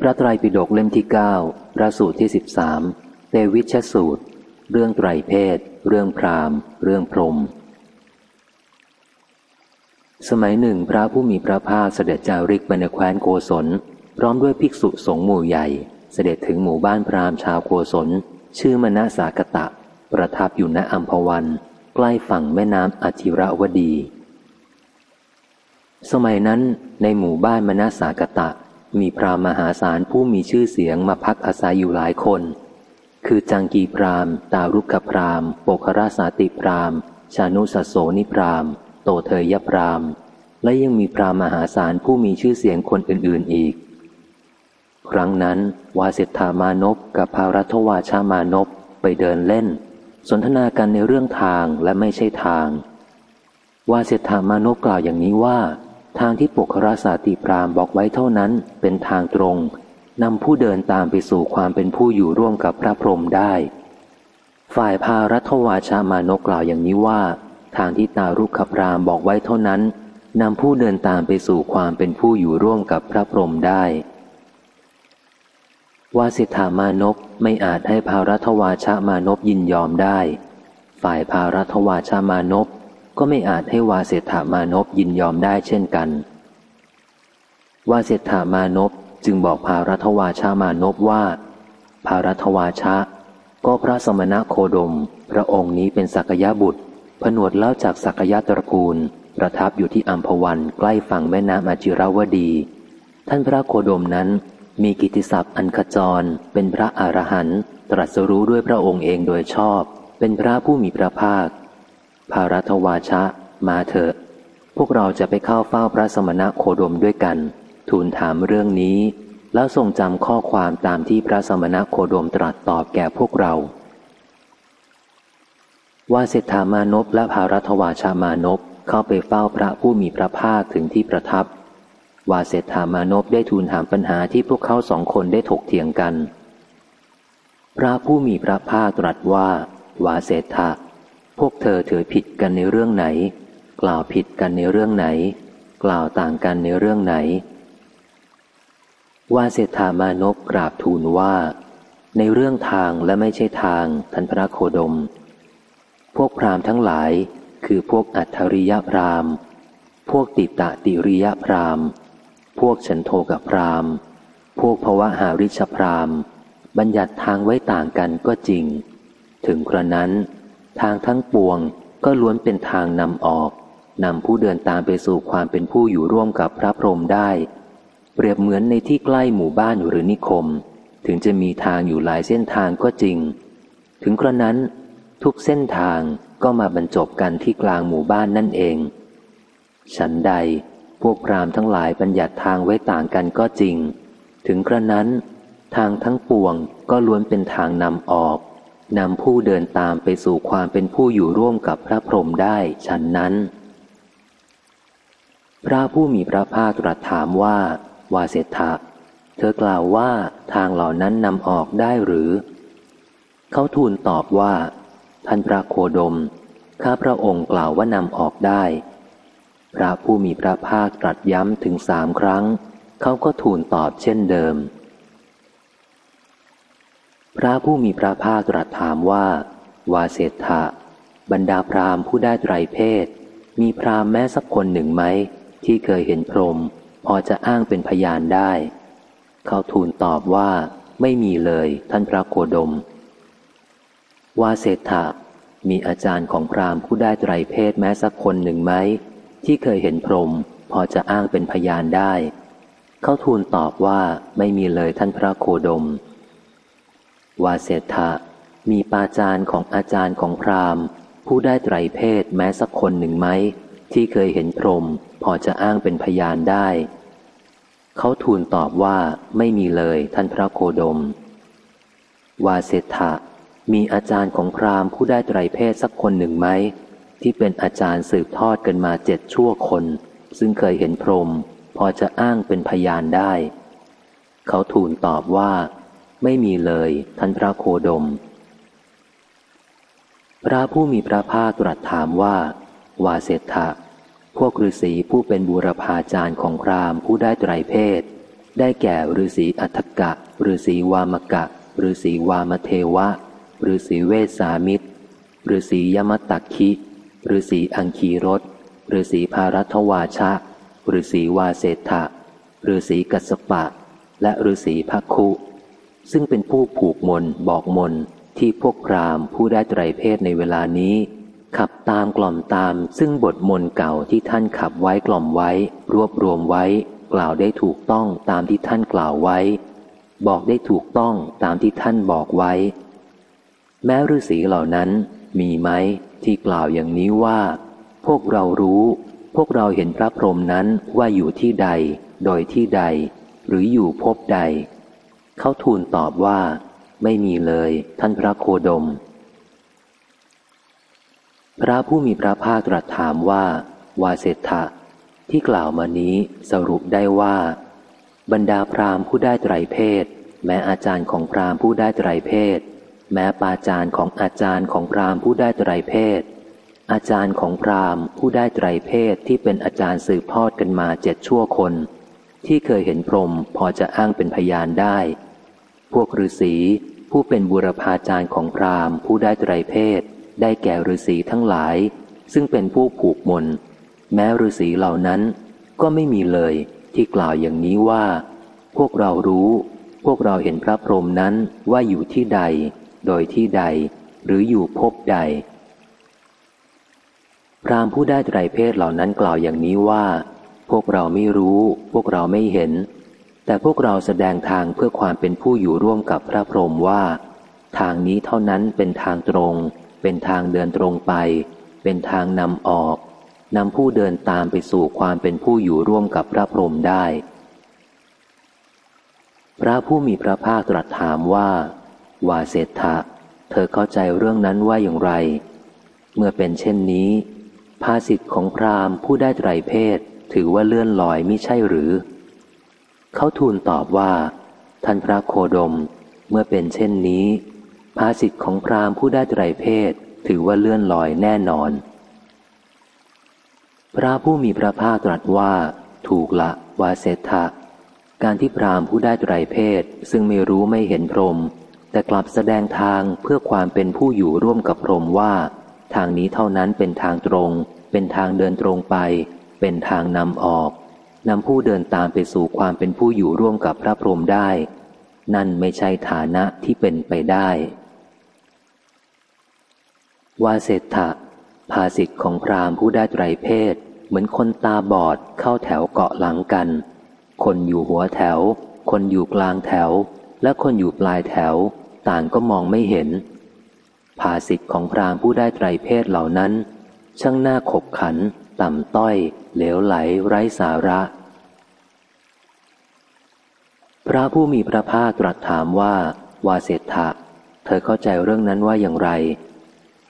พระไตรปิฎกเล่มที่เก้าพระสูตรที่สิบสามเตวิชสูตร เรื่องไตรเพศ เรื่องพรามเรื่องพรม สมัยหนึ่งพระผู้มีพระภาคเสด็จจาริกไปในแคว้นโกศล พร้อมด้วยภิกษุสงฆ์หมู่ใหญ่ เสด็จถึงหมู่บ้านพราหมณ์ชาวโกศล ชื่อมณสากตะ ประทับอยู่ณอัมพวัน ใกล้ฝั่งแม่น้ำอธิระวดี สมัยนั้นในหมู่บ้านมณสากตะ มีพราหมหาศาลผู้มีชื่อเสียงมาพักอาศัยอยู่หลายคน คือจังกีพรามตารุกขพรามโปคราสาติพรามชานุสโสนิพรามโตเทยพรามและยังมีพราหมหาศาลผู้มีชื่อเสียงคนอื่นๆอีก ครั้งนั้นวาเสธามานพกับภารัตวาชามานพไปเดินเล่น สนทนากันในเรื่องทางและไม่ใช่ทางวาเสธามานพกล่าวอย่างนี้ว่า ทางที่ปกคราสาติพรามบอกไว้เท่านั้นเป็นทางตรงนำผู้เดินตามไปสู่ความเป็นผู้อยู่ร่วมกับพระพรหมได้ ฝ่ายพารัตวาชามานกกล่าวอย่างนี้ว่า ทางที่ตารุกขพรามบอกไว้เท่านั้นนำผู้เดินตามไปสู่ความเป็นผู้อยู่ร่วมกับพระพรหมได้วาสิธามานพไม่อาจให้ภารัตวาชามานพยินยอมได้ ฝ่ายภารัตวาชามานพ ก็ไม่อาจให้วาเสถามานพยินยอมได้เช่นกัน วาเสถามานพจึงบอกภารัตวาชามานพว่า ภารัตวาชะ ก็พระสมณะโคดม พระองค์นี้เป็นสักยะบุตร ผนวดเล่าจากสักยะตระกูล ประทับอยู่ที่อัมพวันใกล้ฝั่งแม่น้ำอาจิราวดี ท่านพระโคดมนั้นมีกิติศัพท์อันขจร เป็นพระอรหันต์ตรัสรู้ด้วยพระองค์เองโดยชอบ เป็นพระผู้มีพระภาค ภารัตวาชะ มาเถอะ พวกเราจะไปเข้าเฝ้าพระสมณะโคดมด้วยกัน ทูลถามเรื่องนี้ แล้วทรงจำข้อความตามที่พระสมณะโคดมตรัสตอบแก่พวกเรา ว่าเศรษฐามานพและภารัตวาชามานพเข้าไปเฝ้าพระผู้มีพระภาคถึงที่ประทับว่าเศรษฐามานพได้ทูลถามปัญหาที่พวกเขาสองคนได้ถกเถียงกัน พระผู้มีพระภาคตรัสว่า วาเศรษฐา พวกเธอถือผิดกันในเรื่องไหน กล่าวผิดกันในเรื่องไหน กล่าวต่างกันในเรื่องไหน ว่าเศรษฐามานพกราบทูลว่า ในเรื่องทางและไม่ใช่ทางท่านพระโคดม พวกพราหมณ์ทั้งหลายคือพวกอัตริยพราหมณ์ พวกติตะติริยพราหมณ์ พวกฉันโทกับพราหมณ์ พวกภวะหาริชพราหมณ์ บัญญัติทางไว้ต่างกันก็จริง ถึงกระนั้น ทางทั้งปวงก็ล้วนเป็นทางนำออกนำผู้เดินตามไปสู่ความเป็นผู้อยู่ร่วมกับพระพรหมได้ เปรียบเหมือนในที่ใกล้หมู่บ้านหรือนิคม ถึงจะมีทางอยู่หลายเส้นทางก็จริง ถึงกระนั้นทุกเส้นทางก็มาบรรจบกันที่กลางหมู่บ้านนั่นเอง ฉันใดพวกพรามทั้งหลายบัญญัติทางไว้ต่างกันก็จริง ถึงกระนั้น ทางทั้งปวงก็ล้วนเป็นทางนำออก นำผู้เดินตามไปสู่ความเป็นผู้อยู่ร่วมกับพระพรหมได้ฉันนั้น พระผู้มีพระภาคตรัสถามว่า วาเสถะเธอกล่าวว่าทางเหล่านั้นนำออกได้หรือ เขาทูลตอบว่า ท่านพระโคดม ข้าพระองค์กล่าวว่านำออกได้ พระผู้มีพระภาคตรัสย้ำถึงสามครั้ง เขาก็ทูลตอบเช่นเดิม พระผู้มีพระภาคตรัสถามว่า วาเศรษฐะบรรดาพราหมณ์ผู้ได้ไตรเพศ มีพราหมณ์แม้สักคนหนึ่งไหม ที่เคยเห็นพรหมพอจะอ้างเป็นพยานได้ เขาทูลตอบว่าไม่มีเลยท่านพระโคดม วาเศรษฐะมีอาจารย์ของพราหมณ์ผู้ได้ไตรเพศแม้สักคนหนึ่งไหม ที่เคยเห็นพรหมพอจะอ้างเป็นพยานได้ เขาทูลตอบว่าไม่มีเลยท่านพระโคดม วาเสถะมีปาจารย์ของอาจารย์ของพราหมณ์ ผู้ได้ไตรเพศแม้สักคนหนึ่งไหม ที่เคยเห็นพรหมพอจะอ้างเป็นพยานได้ เขาทูลตอบว่าไม่มีเลยท่านพระโคดม วาเสถะมีอาจารย์ของพราหมณ์ผู้ได้ไตรเพศสักคนหนึ่งไหม ที่เป็นอาจารย์สืบทอดกันมาเจ็ดชั่วคน ซึ่งเคยเห็นพรหมพอจะอ้างเป็นพยานได้ เขาทูลตอบว่า ไม่มีเลยท่านพระโคดม พระผู้มีพระภาคตรัสถามว่า วาเสถะพวกฤาษีผู้เป็นบูรพาจารย์ของพรามผู้ได้ไตรเพศ ได้แก่ฤาษีอัฏกะฤาษีวามกะฤาษีวามเทวะฤาษีเวสามิตรฤาษียมตักคิฤาษีอังคีรสฤาษีภารัตวาชะฤาษีวาเศธะฤาษีกัสปะ และฤาษีพักคุ ซึ่งเป็นผู้ผูกมนบอกมนที่พวกพรามผู้ได้ไตรเพศในเวลานี้ ขับตามกล่อมตาม ซึ่งบทมนเก่าที่ท่านขับไว้กล่อมไว้ รวบรวมไว้ กล่าวได้ถูกต้องตามที่ท่านกล่าวไว้ บอกได้ถูกต้องตามที่ท่านบอกไว้ แม้ฤาษีเหล่านั้นมีไหมที่กล่าวอย่างนี้ว่า พวกเรารู้ พวกเราเห็นพระพรหมนั้นว่าอยู่ที่ใด โดยที่ใด หรืออยู่พบใด เขาทูลตอบว่า ไม่มีเลยท่านพระโคดม พระผู้มีพระภาคตรัสถามว่า วาเศรษฐะที่กล่าวมานี้สรุปได้ว่า บรรดาพราหมณ์ผู้ได้ไตรเพศ แม้อาจารย์ของพราหมณ์ผู้ได้ไตรเพศ แม้ปาจารย์ของอาจารย์ของพราหมณ์ผู้ได้ไตรเพศ อาจารย์ของพราหมณ์ผู้ได้ไตรเพศที่เป็นอาจารย์สืบทอดกันมาเจ็ดชั่วคน ที่เคยเห็นพรหมพอจะอ้างเป็นพยานได้ วกฤาษีผู้เป็นบุรพาจารย์ของพราหมณ์ผู้ได้ไตรเพศ ได้แก่ฤาษีทั้งหลาย ซึ่งเป็นผู้ผูกมน แม้ฤาษีเหล่านั้นก็ไม่มีเลยที่กล่าวอย่างนี้ว่า พวกเรารู้ พวกเราเห็นพระพรหมนั้นว่าอยู่ที่ใด โดยที่ใด หรืออยู่พบใด พรามผู้ได้ไตรเพศเหล่านั้นกล่าวอย่างนี้ว่า พวกเราไม่รู้ พวกเราไม่เห็น แต่พวกเราแสดงทางเพื่อความเป็นผู้อยู่ร่วมกับพระพรหมว่า ทางนี้เท่านั้นเป็นทางตรง เป็นทางเดินตรงไป เป็นทางนำออกนำผู้เดินตามไปสู่ความเป็นผู้อยู่ร่วมกับพระพรหมได้ พระผู้มีพระภาคตรัสถามว่า วาเศรษฐะเธอเข้าใจเรื่องนั้นว่าอย่างไร เมื่อเป็นเช่นนี้ ภาสิทธิ์ของพราหมณ์ผู้ได้ไตรเพศถือว่าเลื่อนลอยไม่ใช่หรือ เขาทูลตอบว่า ท่านพระโคดม เมื่อเป็นเช่นนี้ ภาสิทธิ์ของพราหมณ์ผู้ได้ไตรเพศถือว่าเลื่อนลอยแน่นอน พระผู้มีพระภาคตรัสว่า ถูกละวาเศรษฐะการที่พราหมณ์ผู้ได้ไตรเพศซึ่งไม่รู้ไม่เห็นพรหมแต่กลับแสดงทางเพื่อความเป็นผู้อยู่ร่วมกับพรหมว่า ทางนี้เท่านั้นเป็นทางตรง เป็นทางเดินตรงไป เป็นทางนำออก นำผู้เดินตามไปสู่ความเป็นผู้อยู่ร่วมกับพระพรหมได้ นั่นไม่ใช่ฐานะที่เป็นไปได้ วาเศษฐะภาสิทธิ์ของพราหมณ์ผู้ได้ไตรเพศ เหมือนคนตาบอดเข้าแถวเกาะหลังกัน คนอยู่หัวแถว คนอยู่กลางแถว และคนอยู่ปลายแถว ต่างก็มองไม่เห็น ภาสิทธิ์ของพรามผู้ได้ไตรเพศเหล่านั้น ช่างหน้าขบขัน ต่ำต้อย เหลวไหลไร้สาระ พระผู้มีพระภาคตรัสถามว่า วาเสถะเธอเข้าใจเรื่องนั้นว่าอย่างไร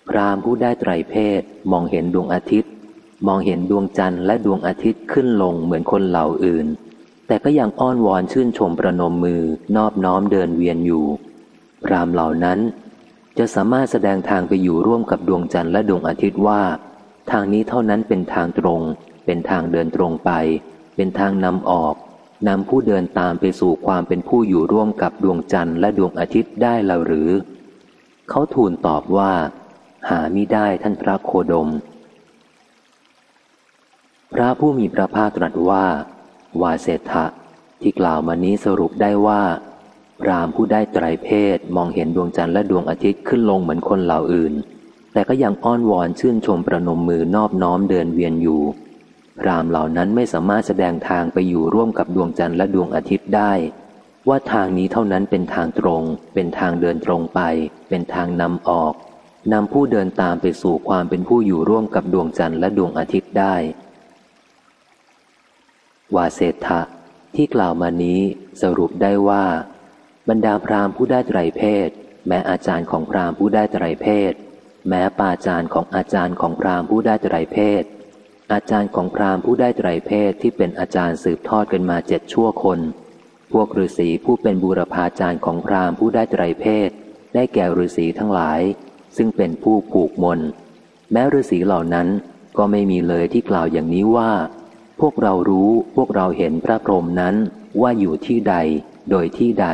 พรามผู้ได้ไตรเพศมองเห็นดวงอาทิตย์ มองเห็นดวงจันทร์และดวงอาทิตย์ขึ้นลงเหมือนคนเหล่าอื่น แต่ก็ยังอ้อนวอนชื่นชมประนมมือนอบน้อมเดินเวียนอยู่ พรามเหล่านั้น จะสามารถแสดงทางไปอยู่ร่วมกับดวงจันทร์และดวงอาทิตย์ว่า ทางนี้เท่านั้นเป็นทางตรง เป็นทางเดินตรงไป เป็นทางนำออก นำผู้เดินตามไปสู่ความเป็นผู้อยู่ร่วมกับดวงจันทร์และดวงอาทิตย์ได้แล้วหรือ เขาทูลตอบว่า หาไมิได้ท่านพระโคดม พระผู้มีพระภาคตรัสว่า วาเศรษฐะที่กล่าวมานี้สรุปได้ว่าพรามผู้ได้ไตรเพศมองเห็นดวงจันทร์และดวงอาทิตย์ขึ้นลงเหมือนคนเหล่าอื่น แต่ก็ยังอ้อนวอนชื่นชมประนมมือนอบน้อมเดินเวียนอยู่ รามเหล่านั้นไม่สามารถแสดงทางไปอยู่ร่วมกับดวงจันทร์และดวงอาทิตย์ได้ ว่าทางนี้เท่านั้นเป็นทางตรง เป็นทางเดินตรงไป เป็นทางนำออกนำผู้เดินตามไปสู่ความเป็นผู้อยู่ร่วมกับดวงจันทร์และดวงอาทิตย์ได้วาเศรษฐะที่กล่าวมานี้สรุปได้ว่า บรรดาพราหมณ์ผู้ได้ไตรเพศ แม้อาจารย์ของพราหมณ์ผู้ได้ไตรเพศ แม้ปาจารย์ของอาจารย์ของพราหมณ์ผู้ได้ไตรเพศ อาจารย์ของพราหมณ์ผู้ได้ไตรเพศที่เป็นอาจารย์สืบทอดกันมาเจ็ดชั่วคน พวกฤาษีผู้เป็นบูรพาจารย์ของพราหมณ์ผู้ได้ไตรเพศ ได้แก่ฤาษีทั้งหลาย ซึ่งเป็นผู้ผูกมน แม้ฤาษีเหล่านั้นก็ไม่มีเลยที่กล่าวอย่างนี้ว่า พวกเรารู้พวกเราเห็นพระพรหมนั้นว่าอยู่ที่ใด โดยที่ใด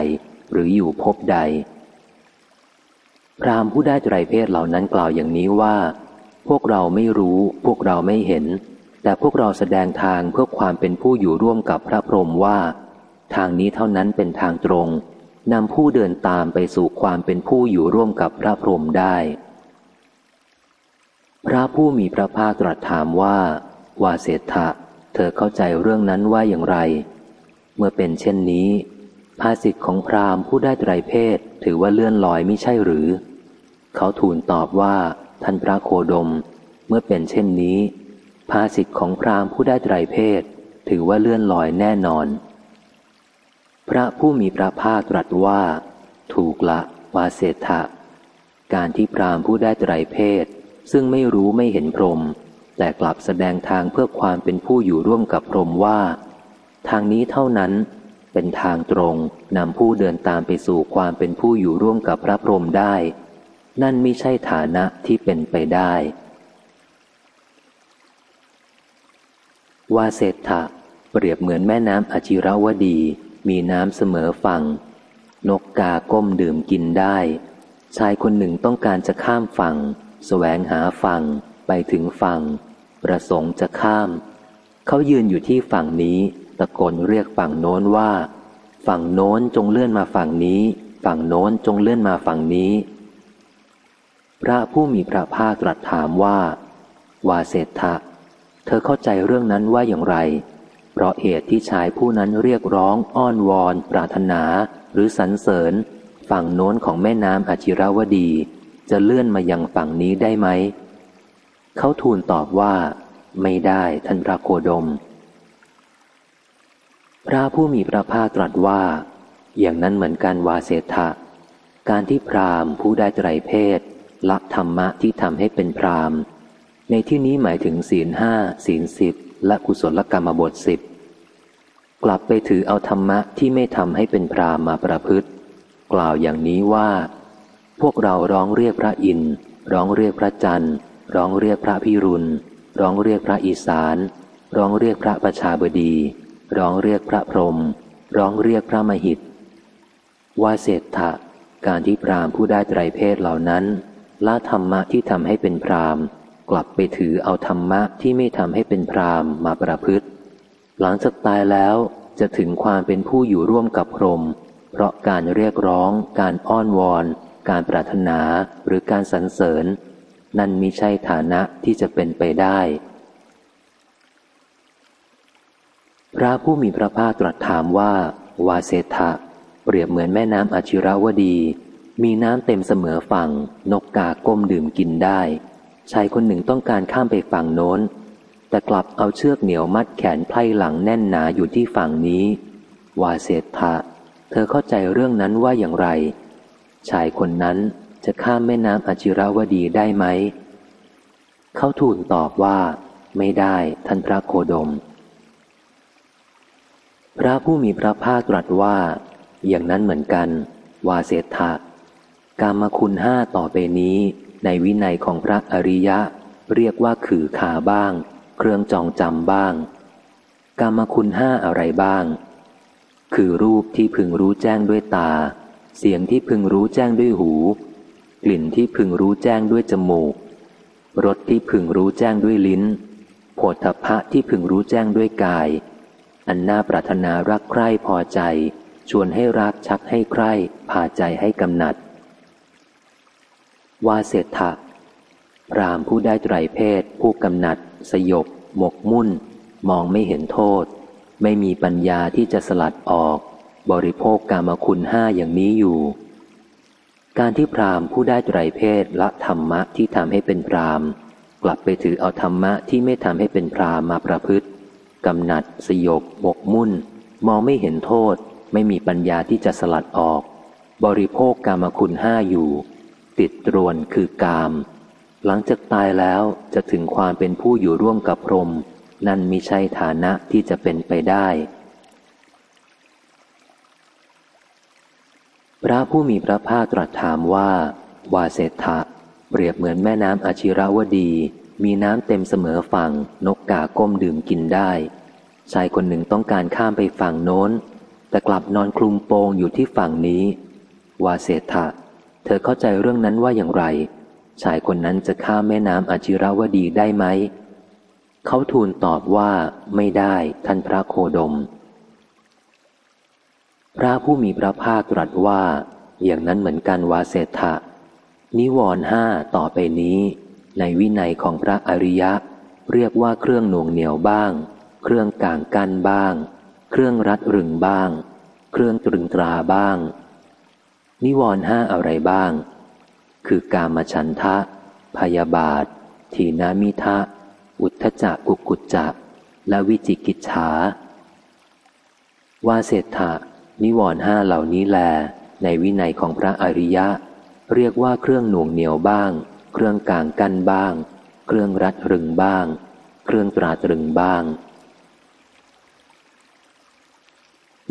หรืออยู่พบใด พราหมณ์ผู้ได้ไตรเพศเหล่านั้นกล่าวอย่างนี้ว่า พวกเราไม่รู้ พวกเราไม่เห็น แต่พวกเราแสดงทางเพื่อความเป็นผู้อยู่ร่วมกับพระพรหมว่า ทางนี้เท่านั้นเป็นทางตรงนำผู้เดินตามไปสู่ความเป็นผู้อยู่ร่วมกับพระพรหมได้ พระผู้มีพระภาคตรัสถามว่า วาเสถะเธอเข้าใจเรื่องนั้นว่าอย่างไร เมื่อเป็นเช่นนี้ ภาสิทธิ์ของพราหมณ์ผู้ได้ไตรเพศถือว่าเลื่อนลอยไม่ใช่หรือ เขาทูลตอบว่า ท่านพระโคดม เมื่อเป็นเช่นนี้ ภาสิทธิ์ของพราหมณ์ผู้ได้ไตรเพศ ถือว่าเลื่อนลอยแน่นอน พระผู้มีพระภาคตรัสว่า ถูกละวาเสถะการที่พราหมณ์ผู้ได้ไตรเพศ ซึ่งไม่รู้ไม่เห็นพรหมแต่กลับแสดงทางเพื่อความเป็นผู้อยู่ร่วมกับพรหมว่า ทางนี้เท่านั้นเป็นทางตรงนำผู้เดินตามไปสู่ความเป็นผู้อยู่ร่วมกับพระพรหมได้ นั่นไม่ใช่ฐานะที่เป็นไปได้วาเศรษฐะเปรียบเหมือนแม่น้ำอจิรวดี มีน้ำเสมอฝั่ง นกกาก้มดื่มกินได้ ชายคนหนึ่งต้องการจะข้ามฝั่งสแสวงหาฝั่ง ไปถึงฝั่ง ประสงค์จะข้าม เขายืนอยู่ที่ฝั่งนี้ ตะโกนเรียกฝั่งโน้นว่า ฝั่งโน้นจงเลื่อนมาฝั่งนี้ ฝั่งโน้นจงเลื่อนมาฝั่งนี้ พระผู้มีพระภาคตรัสถามว่า วาเศรษฐะเธอเข้าใจเรื่องนั้นว่าอย่างไร เพราะเหตุที่ชายผู้นั้นเรียกร้องอ้อนวอน ปรารถนา หรือสรรเสริญ ฝั่งโน้นของแม่น้ำอจิรวดี จะเลื่อนมายังฝั่งนี้ได้ไหม เขาทูลตอบว่า ไม่ได้ท่านพระโคดม พระผู้มีพระภาคตรัสว่า อย่างนั้นเหมือนกันวาเสถะการที่พรามผู้ได้ไตรเพศ ละธรรมะที่ทำให้เป็นพรามในที่นี้หมายถึงศีลห้าศีลสิบและกุศลกรรมบทสิบกลับไปถือเอาธรรมะที่ไม่ทำให้เป็นพรามมาประพฤติ กล่าวอย่างนี้ว่า พวกเราร้องเรียกพระอินทร์ร้องเรียกพระจันทร์ ร้องเรียกพระพิรุณ ร้องเรียกพระอีสาน ร้องเรียกพระประชาบดี ร้องเรียกพระพรหมร้องเรียกพระมหิตว่าเศรษฐะการที่พรามผู้ได้ไตรเพศเหล่านั้น ละธรรมะที่ทำให้เป็นพรามกลับไปถือเอาธรรมะที่ไม่ทำให้เป็นพรามมาประพฤติ หลังจากตายแล้วจะถึงความเป็นผู้อยู่ร่วมกับพรหมเพราะการเรียกร้อง การอ้อนวอน การปรารถนาหรือการสรรเสริญ นั่นมิใช่ฐานะที่จะเป็นไปได้ พระผู้มีพระภาคตรัสถามว่า วาเสธะเปรียบเหมือนแม่น้ำอชิรวดี มีน้ำเต็มเสมอฝั่ง นกกาก้มดื่มกินได้ ชายคนหนึ่งต้องการข้ามไปฝั่งโน้น แต่กลับเอาเชือกเหนียวมัดแขนไพล่หลังแน่นหนาอยู่ที่ฝั่งนี้ วาเสธะเธอเข้าใจเรื่องนั้นว่าอย่างไร ชายคนนั้นจะข้ามแม่น้ำอจิรวดีได้ไหม เขาทูลตอบว่า ไม่ได้ท่านพระโคดม พระผู้มีพระภาคตรัสว่า อย่างนั้นเหมือนกัน วาเสธะ กามคุณห้าต่อไปนี้ ในวินัยของพระอริยะ เรียกว่าขือขาบ้าง เครื่องจองจำบ้าง กามคุณห้าอะไรบ้าง คือรูปที่พึงรู้แจ้งด้วยตา เสียงที่พึงรู้แจ้งด้วยหู กลิ่นที่พึงรู้แจ้งด้วยจมูกรสที่พึงรู้แจ้งด้วยลิ้นโผฏฐพะที่พึงรู้แจ้งด้วยกาย อันน่าปรารถนารักใคร่พอใจ ชวนให้รักชักให้ใคร่พาใจให้กำหนัด ว่าเศรษฐะพรามผู้ได้ไตรเพศ ผู้กำหนัด สยบ หมกมุ่น มองไม่เห็นโทษ ไม่มีปัญญาที่จะสลัดออก บริโภคกามคุณห้าอย่างนี้อยู่ การที่พรามผู้ได้ไตรเพศละธรรมะที่ทำให้เป็นพรามกลับไปถือเอาธรรมะที่ไม่ทำให้เป็นพรามมาประพฤติกำหนัด สยบบกมุ่น มองไม่เห็นโทษ ไม่มีปัญญาที่จะสลัดออก บริโภคกามคุณห้าอยู่ ติดตรวนคือกาม หลังจากตายแล้วจะถึงความเป็นผู้อยู่ร่วมกับพรม นั่นมิใช่ฐานะที่จะเป็นไปได้ พระผู้มีพระภาคตรัสถามว่า วาเศรษฐะเปรียบเหมือนแม่น้ำอชิรวดี มีน้ำเต็มเสมอฝั่ง นกกาก้มดื่มกินได้ ชายคนหนึ่งต้องการข้ามไปฝั่งโน้น แต่กลับนอนคลุมโปงอยู่ที่ฝั่งนี้ วาเศรษฐะ เธอเข้าใจเรื่องนั้นว่าอย่างไร ชายคนนั้นจะข้ามแม่น้ำอจิราวดีได้ไหม เขาทูลตอบว่าไม่ได้ท่านพระโคดม พระผู้มีพระภาคตรัสว่า อย่างนั้นเหมือนกันวาเศรษฐะนิวรห้าต่อไปนี้ ในวินัยของพระอริยะ เรียกว่าเครื่องหน่วงเหนียวบ้าง เครื่องกางกั้นบ้าง เครื่องรัดรึงบ้าง เครื่องตรึงตราบ้าง นิวรห้าอะไรบ้าง คือกามฉันทะ พยาบาท ทีนามิทะ อุทธจักกุกุจจะและวิจิกิจฉาว่าเศรษฐะนิวรห้าเหล่านี้แล ในวินัยของพระอริยะ เรียกว่าเครื่องหน่วงเหนียวบ้าง เครื่องกางกั้นบ้าง เครื่องรัดรึงบ้าง เครื่องตราตรึงบ้าง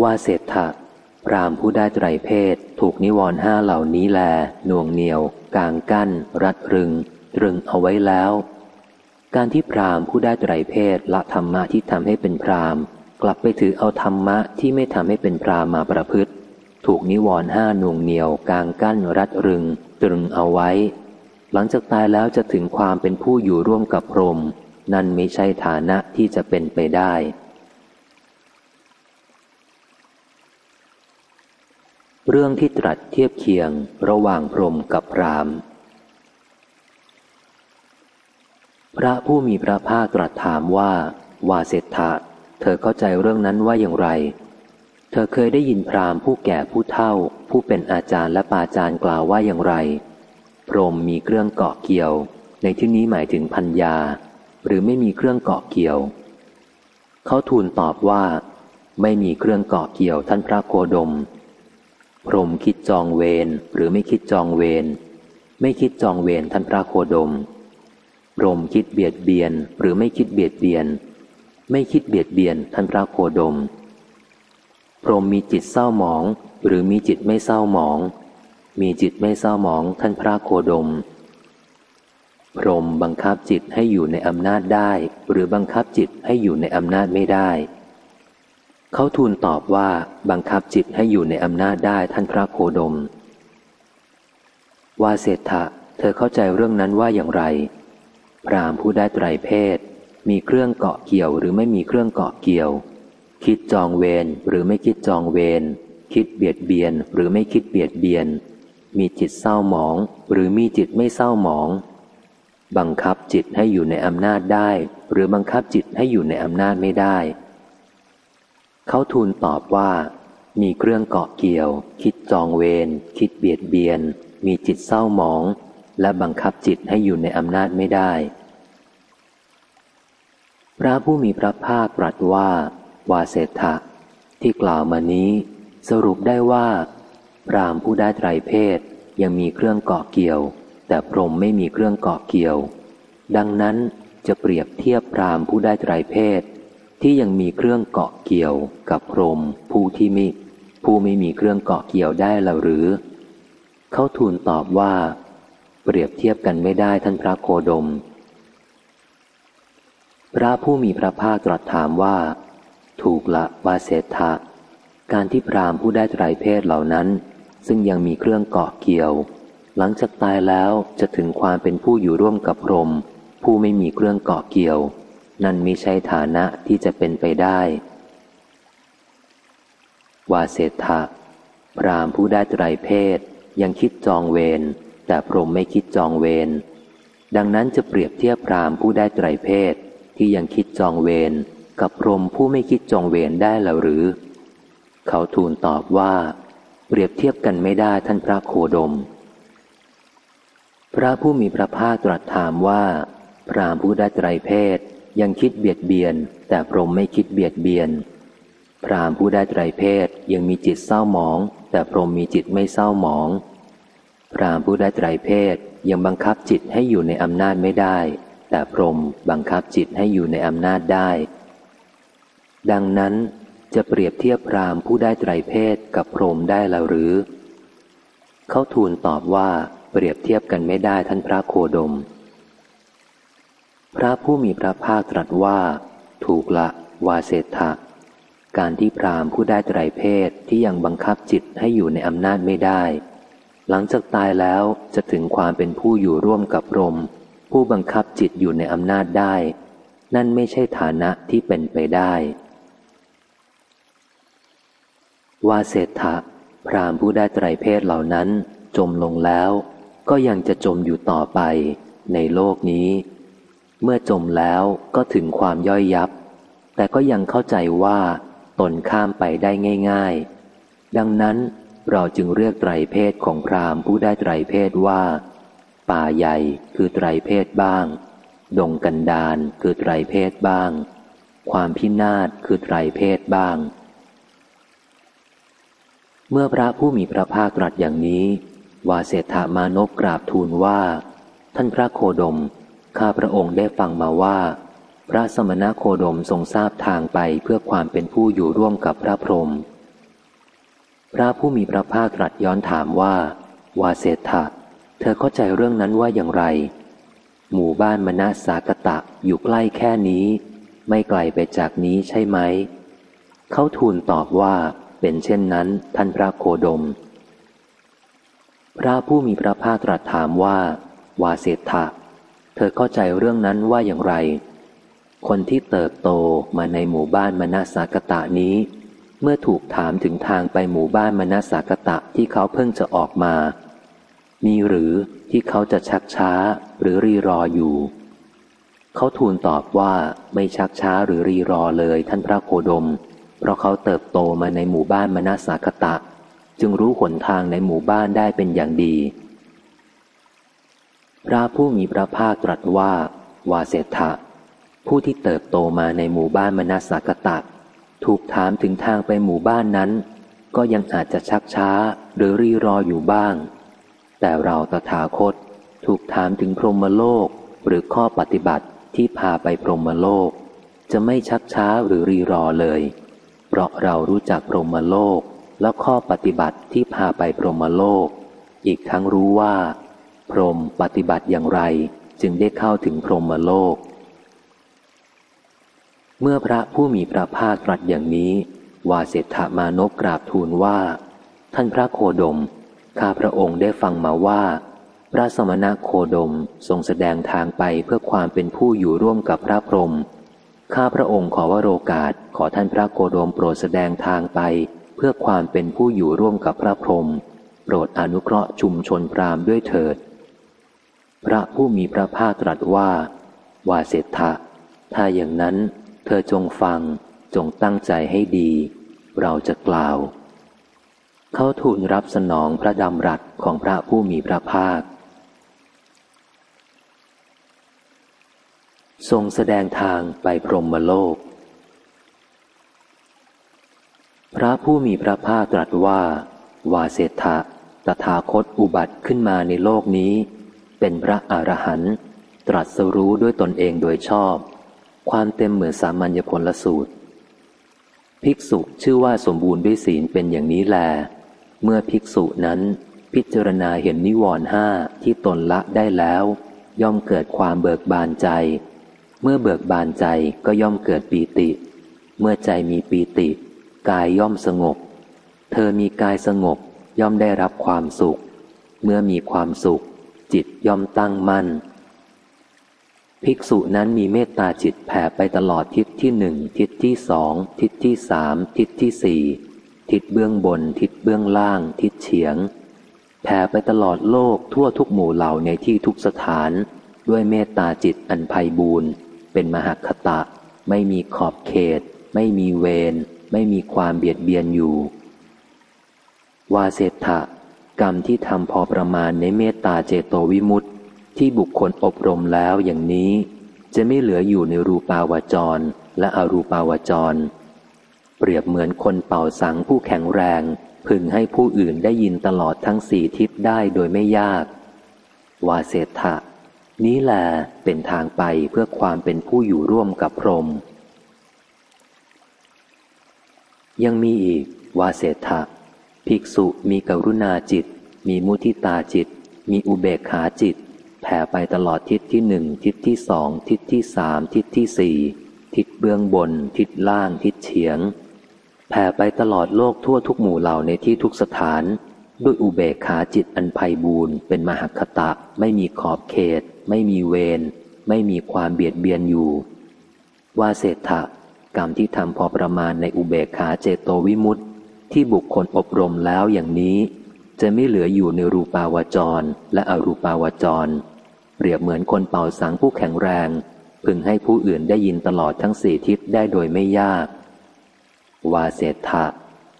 ว่าเศรษฐะ พรามผู้ได้ไตรเพศ ถูกนิวรณ์ห้าเหล่านี้แลหน่วงเหนียว กางกั้น รัดรึง ตรึงเอาไว้แล้ว การที่พรามผู้ได้ไตรเพศละธรรมะที่ทำให้เป็นพรามกลับไปถือเอาธรรมะที่ไม่ทำให้เป็นพรามมาประพฤติ ถูกนิวรณ์ห้าหน่วงเหนียว กางกั้น รัดรึง ตรึงเอาไว้ หลังจากตายแล้วจะถึงความเป็นผู้อยู่ร่วมกับพรหมนั่นไม่ใช่ฐานะที่จะเป็นไปได้ เรื่องที่ตรัสเทียบเคียงระหว่างพรหมกับพรามพระผู้มีพระภาคตรัสถามว่า วาเสถะเธอเข้าใจเรื่องนั้นว่าอย่างไร เธอเคยได้ยินพรามผู้แก่ผู้เฒ่า ผู้เป็นอาจารย์และปาจารย์กล่าวว่าอย่างไร พรหมมีเครื่องเกาะเกี่ยว ในที่นี้หมายถึงพัญญา หรือไม่มีเครื่องเกาะเกี่ยว เขาทูลตอบว่า ไม่มีเครื่องเกาะเกี่ยวท่านพระโคดม พรหมคิดจองเวรหรือไม่คิดจองเวรไม่คิดจองเวรท่านพระโคดม พรหมคิดเบียดเบียนหรือไม่คิดเบียดเบียน ไม่คิดเบียดเบียนท่านพระโคดม พรหมมีจิตเศร้าหมอง หรือมีจิตไม่เศร้าหมอง มีจิตไม่เศร้าหมองท่านพระโคดม พรหมบังคับจิตให้อยู่ในอำนาจได้ หรือบังคับจิตให้อยู่ในอำนาจไม่ได้ เขาทูลตอบว่าบังคับจิตให้อยู่ในอำนาจได้ท่านพระโคดม ว่าเศรษฐะเธอเข้าใจเรื่องนั้นว่าอย่างไร พรามผู้ได้ไตรเพศ มีเครื่องเกาะเกี่ยวหรือไม่มีเครื่องเกาะเกี่ยว คิดจองเวรหรือไม่คิดจองเวรคิดเบียดเบียนหรือไม่คิดเบียดเบียน มีจิตเศร้าหมอง หรือมีจิตไม่เศร้าหมอง บังคับจิตให้อยู่ในอำนาจได้ หรือบังคับจิตให้อยู่ในอำนาจไม่ได้ เขาทูลตอบว่า มีเครื่องเกาะเกี่ยว คิดจองเวรคิดเบียดเบียน มีจิตเศร้าหมอง และบังคับจิตให้อยู่ในอำนาจไม่ได้ พระผู้มีพระภาคตรัสว่า วาเศรษฐะที่กล่าวมานี้ สรุปได้ว่า พรามผู้ได้ไตรเพศยังมีเครื่องเกาะเกี่ยว แต่พรหมไม่มีเครื่องเกาะเกี่ยว ดังนั้นจะเปรียบเทียบพรามผู้ได้ไตรเพศ ที่ยังมีเครื่องเกาะเกี่ยวกับพรหมผู้ที่มิผู้ไม่มีเครื่องเกาะเกี่ยวได้แล้วหรือ เขาทูลตอบว่า เปรียบเทียบกันไม่ได้ท่านพระโคดม พระผู้มีพระภาคตรัสถามว่า ถูกละวาเศรษฐะการที่พรามผู้ได้ไตรเพศเหล่านั้น ซึ่งยังมีเครื่องเกาะเกี่ยว หลังจากตายแล้วจะถึงความเป็นผู้อยู่ร่วมกับพรหมผู้ไม่มีเครื่องเกาะเกี่ยว นั่นมิใช่ฐานะที่จะเป็นไปได้ วาเศรษฐะพรามผู้ได้ไตรเพศยังคิดจองเวรแต่พรหมไม่คิดจองเวรดังนั้นจะเปรียบเทียบพรามผู้ได้ไตรเพศที่ยังคิดจองเวรกับพรหมผู้ไม่คิดจองเวรได้ลหรือ เขาทูลตอบว่า เปรียบเทียบกันไม่ได้ท่านพระโคดม พระผู้มีพระภาคตรัสถามว่า พรามผู้ได้ไตรเพศ ยังคิดเบียดเบียน แต่พรหมไม่คิดเบียดเบียน พรามผู้ได้ไตรเพศยังมีจิตเศร้าหมอง แต่พรหมมีจิตไม่เศร้าหมอง พรามผู้ได้ไตรเพศยังบังคับจิตให้อยู่ในอำนาจไม่ได้ แต่พรหมบังคับจิตให้อยู่ในอำนาจได้ ดังนั้นจะเปรียบเทียบพรามผู้ได้ไตรเพศกับพรหมได้แล้วหรือ เขาทูลตอบว่าเปรียบเทียบกันไม่ได้ท่านพระโคดม พระผู้มีพระภาคตรัสว่า ถูกละวาเศรษฐะการที่พรามผู้ได้ไตรเพศที่ยังบังคับจิตให้อยู่ในอำนาจไม่ได้ หลังจากตายแล้วจะถึงความเป็นผู้อยู่ร่วมกับรม ผู้บังคับจิตอยู่ในอำนาจได้ นั่นไม่ใช่ฐานะที่เป็นไปได้ วาเศรษฐะพรามผู้ได้ไตรเพศเหล่านั้น จมลงแล้ว ก็ยังจะจมอยู่ต่อไป ในโลกนี้ เมื่อจมแล้วก็ถึงความย่อยยับ แต่ก็ยังเข้าใจว่า ตนข้ามไปได้ง่าย ๆ ดังนั้นเราจึงเรียกไตรเพศของพรามผู้ได้ไตรเพศว่า ป่าใหญ่คือไตรเพศบ้าง ดงกันดานคือไตรเพศบ้าง ความพินาศคือไตรเพศบ้าง เมื่อพระผู้มีพระภาคตรัสอย่างนี้ วาเสถามานพกราบทูลว่า ท่านพระโคดม ข้าพระองค์ได้ฟังมาว่า พระสมณโคดมทรงทราบทางไปเพื่อความเป็นผู้อยู่ร่วมกับพระพรหมพระผู้มีพระภาคตรัสย้อนถามว่า วาเสถะเธอเข้าใจเรื่องนั้นว่าอย่างไร หมู่บ้านมณสากตะอยู่ใกล้แค่นี้ ไม่ไกลไปจากนี้ใช่ไหม เขาทูลตอบว่าเป็นเช่นนั้นท่านพระโคดม พระผู้มีพระภาคตรัสถามว่า วาเสถะเธอเข้าใจเรื่องนั้นว่าอย่างไร คนที่เติบโตมาในหมู่บ้านมณสากตะนี้ เมื่อถูกถามถึงทางไปหมู่บ้านมณสากตะที่เขาเพิ่งจะออกมา มีหรือที่เขาจะชักช้าหรือรีรออยู่ เขาทูลตอบว่าไม่ชักช้าหรือรีรอเลยท่านพระโคดม เพราะเขาเติบโตมาในหมู่บ้านมณสากตะ จึงรู้หนทางในหมู่บ้านได้เป็นอย่างดี พระผู้มีพระภาคตรัสว่า วาเสถะผู้ที่เติบโตมาในหมู่บ้านมณสากตะ ถูกถามถึงทางไปหมู่บ้านนั้น ก็ยังอาจจะชักช้าหรือรีรออยู่บ้าง แต่เราตถาคตถูกถามถึงพรหมโลกหรือข้อปฏิบัติที่พาไปพรหมโลก จะไม่ชักช้าหรือรีรอเลย เพราะเรารู้จักพรหมโลกและข้อปฏิบัติที่พาไปพรหมโลก อีกทั้งรู้ว่า พรหมปฏิบัติอย่างไร จึงได้เข้าถึงพรหมโลก เมื่อพระผู้มีพระภาคตรัสอย่างนี้ วาเสถามานพกราบทูลว่า ท่านพระโคดม ข้าพระองค์ได้ฟังมาว่า พระสมณะโคดมทรงแสดงทางไปเพื่อความเป็นผู้อยู่ร่วมกับพระพรหมข้าพระองค์ขอวโรกาสขอท่านพระโคดมโปรดแสดงทางไป เพื่อความเป็นผู้อยู่ร่วมกับพระพรหมโปรดอนุเคราะห์ชุมชนพราหมณ์ด้วยเถิด พระผู้มีพระภาคตรัสว่า วาเสถะถ้าอย่างนั้น เธอจงฟังจงตั้งใจให้ดี เราจะกล่าว เขาทูลรับสนองพระดำรัสของพระผู้มีพระภาค ทรงแสดงทางไปพรหมโลก พระผู้มีพระภาคตรัสว่า วาเสถะตถาคตอุบัติขึ้นมาในโลกนี้ เป็นพระอรหันต์ตรัสรู้ด้วยตนเองโดยชอบ ความเต็มเหมือนสามัญญผลสูตร ภิกษุชื่อว่าสมบูรณ์ด้วยศีลเป็นอย่างนี้แล เมื่อภิกษุนั้นพิจารณาเห็นนิวรณ์ห้าที่ตนละได้แล้ว ย่อมเกิดความเบิกบานใจ เมื่อเบิกบานใจก็ย่อมเกิดปีติ เมื่อใจมีปีติ กายย่อมสงบ เธอมีกายสงบย่อมได้รับความสุข เมื่อมีความสุข จิตย่อมตั้งมั่น ภิกษุนั้นมีเมตตาจิตแผ่ไปตลอดทิศที่หนึ่งทิศที่สองทิศที่สามทิศที่สี่ทิศเบื้องบน ทิศเบื้องล่าง ทิศเฉียง แผ่ไปตลอดโลกทั่วทุกหมู่เหล่าในที่ทุกสถาน ด้วยเมตตาจิตอันไพบูรณ์เป็นมหคตะ ไม่มีขอบเขต ไม่มีเวรไม่มีความเบียดเบียนอยู่ วาเศรษฐะ กรรมที่ทำพอประมาณในเมตตาเจโตวิมุตติ ที่บุคคลอบรมแล้วอย่างนี้ จะไม่เหลืออยู่ในรูปาวจรและอรูปาวจร เปรียบเหมือนคนเป่าสังผู้แข็งแรง พึงให้ผู้อื่นได้ยินตลอดทั้งสี่ทิศได้โดยไม่ยาก วาเศรษฐะนี้แหละเป็นทางไปเพื่อความเป็นผู้อยู่ร่วมกับพรหมยังมีอีกวาเศรษฐะ ภิกษุมีกรุณาจิต มีมุทิตาจิต มีอุเบกขาจิต แผ่ไปตลอดทิศที่หนึ่งทิศที่สองทิศที่สามทิศที่สี่ทิศเบื้องบน ทิศล่างทิศเฉียง แผ่ไปตลอดโลกทั่วทุกหมู่เหล่าในที่ทุกสถาน ด้วยอุเบกขาจิตอันไพบูรณ์เป็นมหคตะ ไม่มีขอบเขต ไม่มีเวรไม่มีความเบียดเบียนอยู่ ว่าเศรษฐะกรรมที่ทำพอประมาณในอุเบกขาเจโตวิมุตติ ที่บุคคลอบรมแล้วอย่างนี้ จะไม่เหลืออยู่ในรูปาวจรและอรูปาวจร เปรียบเหมือนคนเป่าสังผู้แข็งแรง พึงให้ผู้อื่นได้ยินตลอดทั้งสี่ทิศได้โดยไม่ยาก วาเศรษะ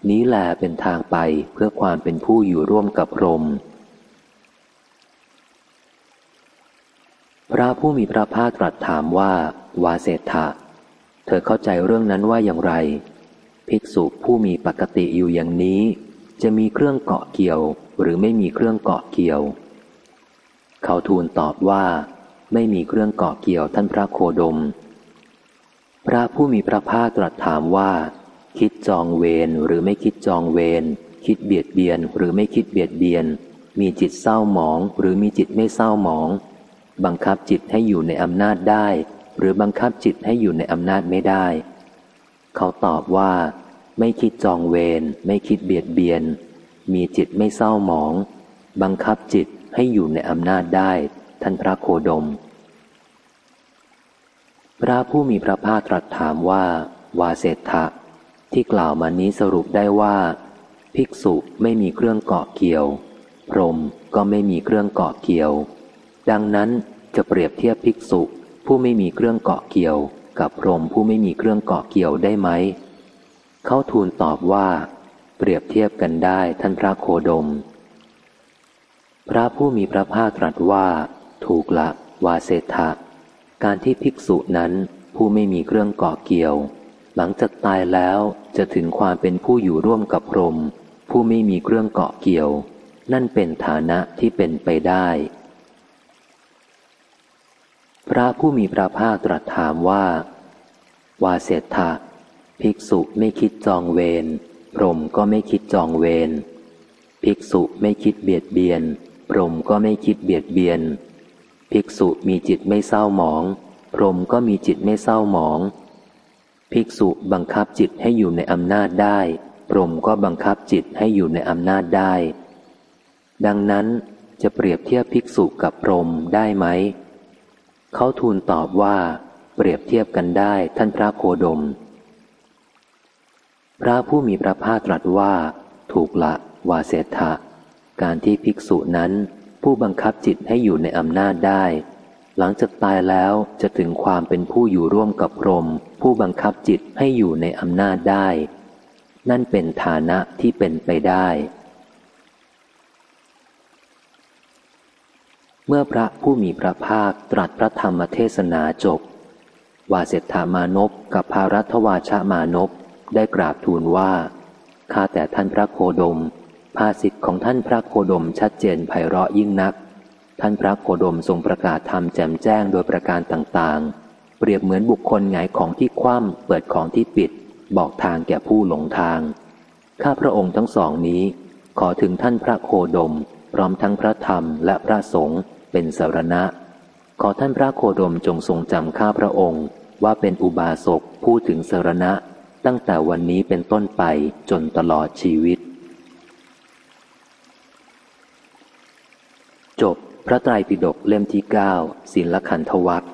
นี้แลเป็นทางไปเพื่อความเป็นผู้อยู่ร่วมกับพรมพระผู้มีพระภาคตรัสถามว่า วาเศรษะเธอเข้าใจเรื่องนั้นว่าอย่างไร ภิกษุผู้มีปกติอยู่อย่างนี้ จะมีเครื่องเกาะเกี่ยว หรือไม่มีเครื่องเกาะเกี่ยว เขาทูลตอบว่า ไม่มีเครื่องเกาะเกี่ยวท่านพระโคดม พระผู้มีพระภาคตรัสถามว่า คิดจองเวรหรือไม่คิดจองเวรคิดเบียดเบียนหรือไม่คิดเบียดเบียน มีจิตเศร้าหมองหรือมีจิตไม่เศร้าหมอง บังคับจิตให้อยู่ในอำนาจได้ หรือบังคับจิตให้อยู่ในอำนาจไม่ได้ เขาตอบว่า ไม่คิดจองเวรไม่คิดเบียดเบียน มีจิตไม่เศร้าหมอง บังคับจิตให้อยู่ในอำนาจได้ ท่านพระโคดม พระผู้มีพระภาคตรัสถามว่า วาเศษะที่กล่าวมานี้สรุปได้ว่า ภิกษุไม่มีเครื่องเกาะเกี่ยว พรหมก็ไม่มีเครื่องเกาะเกี่ยว ดังนั้นจะเปรียบเทียบภิกษุผู้ไม่มีเครื่องเกาะเกี่ยว กับพรหมผู้ไม่มีเครื่องเกาะเกี่ยวได้ไหม เขาทูลตอบว่า เปรียบเทียบกันได้ท่านพระโคดม พระผู้มีพระภาคตรัสว่า ถูกละวาเศรษฐะการที่ภิกษุนั้นผู้ไม่มีเครื่องเกาะเกี่ยว หลังจากตายแล้วจะถึงความเป็นผู้อยู่ร่วมกับพรมผู้ไม่มีเครื่องเกาะเกี่ยว นั่นเป็นฐานะที่เป็นไปได้ พระผู้มีพระภาคตรัสถามว่า วาเสถะ ภิกษุไม่คิดจองเวรพรหมก็ไม่คิดจองเวรภิกษุไม่คิดเบียดเบียนพรหมก็ไม่คิดเบียดเบียน ภิกษุมีจิตไม่เศร้าหมอง พรหมก็มีจิตไม่เศร้าหมอง ภิกษุบังคับจิตให้อยู่ในอำนาจได้ พรหมก็บังคับจิตให้อยู่ในอำนาจได้ ดังนั้นจะเปรียบเทียบภิกษุกับพรหมได้ไหม เขาทูลตอบว่า เปรียบเทียบกันได้ท่านพระโคดม พระผู้มีพระภาคตรัสว่า ถูกละวาเสถะการที่ภิกษุนั้นผู้บังคับจิตให้อยู่ในอำนาจได้ หลังจากตายแล้วจะถึงความเป็นผู้อยู่ร่วมกับพรมผู้บังคับจิตให้อยู่ในอำนาจได้ นั่นเป็นฐานะที่เป็นไปได้ เมื่อพระผู้มีพระภาคตรัสพระธรรมเทศนาจบ วาเสถามานพกับภารัตวาชามานพ ได้กราบทูลว่าข้าแต่ท่านพระโคดม ภาสิทธิ์ของท่านพระโคดมชัดเจนไพเราะยิ่งนัก ท่านพระโคดมทรงประกาศธรรมแจ่มแจ้งโดยประการต่างๆ เปรียบเหมือนบุคคลหงายของที่คว่ำเปิดของที่ปิด บอกทางแก่ผู้หลงทาง ข้าพระองค์ทั้งสองนี้ ขอถึงท่านพระโคดม พร้อมทั้งพระธรรมและพระสงฆ์เป็นสารณะ ขอท่านพระโคดมจงทรงจำข้าพระองค์ว่าเป็นอุบาสกพูดถึงสารณะ ตั้งแต่วันนี้เป็นต้นไปจนตลอดชีวิต จบพระไตรปิฎกเล่มที่เก้าศิลขันธวัตร